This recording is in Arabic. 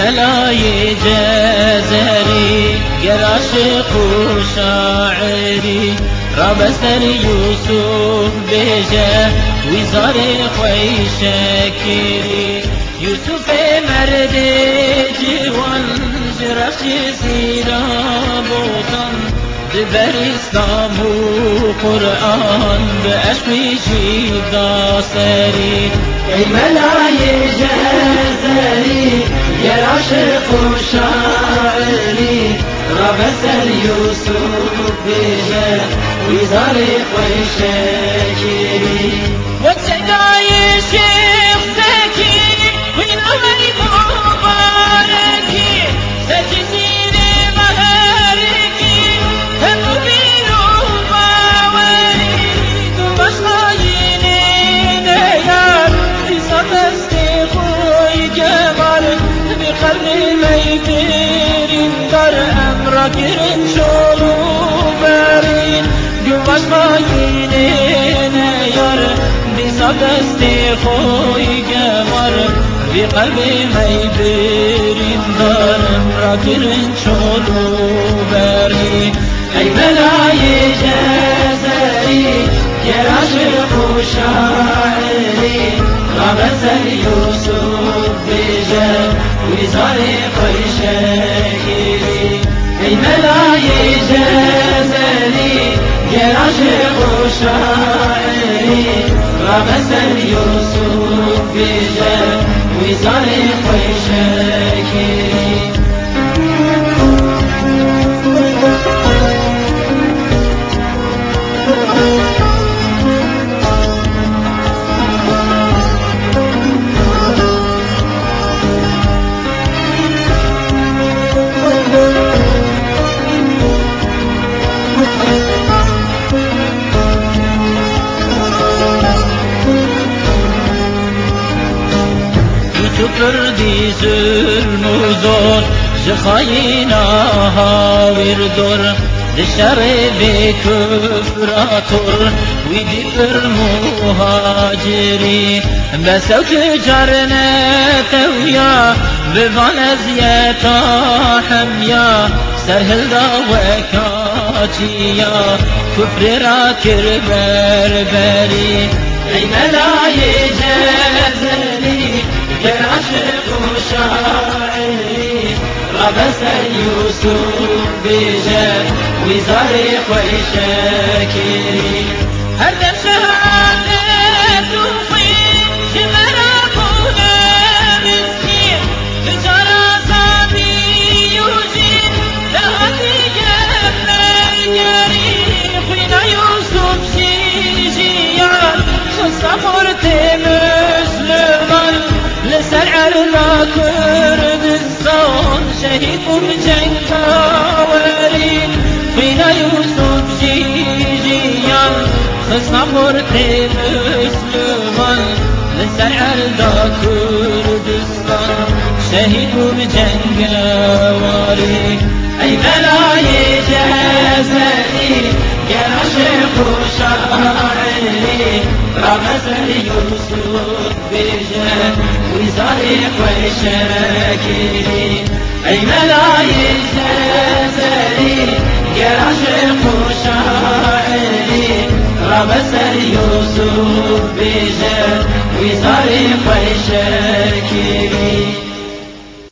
ملاي جزري عاشق وشاعري رابستر يوسف بيجا وزاري خوي شاكري يوسف مرد جوان جرخش سيرا بوطن دبر اسلام و قرآن بأشوي جيدا سري اي ملاي جزري يا عاشق وشاعري ربس يوسف بيجا وزاري ويشاكري. وتداي شيخ زكي وين أمري امرك رنشولو برين دمش خايني نيار بصدستي خوي جمال بقلبي ميتير در امرك رنشولو برين اي ملاي جزري يا عاشق وشاعري ربس يوسف بيجا وزاري ويشاكري ای ملای جزلی گراش خوشایی و بسر یوسف بیجه ویزان خوشکی تفردي ظلم وزور جخاينا هاوير دور للشر بكفراتور ويدي مهاجري بسوك جرنا تويا بفان زيتا حميا سرهل دا وكاتيا كفر راكر بربري اي ملاي جزري يوسف بجا وزاري هذا بجنة ورين خوينا يوسف شيجيان صفرت مسلمان لسر عرنا كردستان شهيد بجنة ورين أي ملاي جزري يا عاشق وشاعري رمز يوسف بجا وزاري وشاكري اي ملاي جزري يا عاشق وشاعري رمز يوسف بجا وزاري وشاكري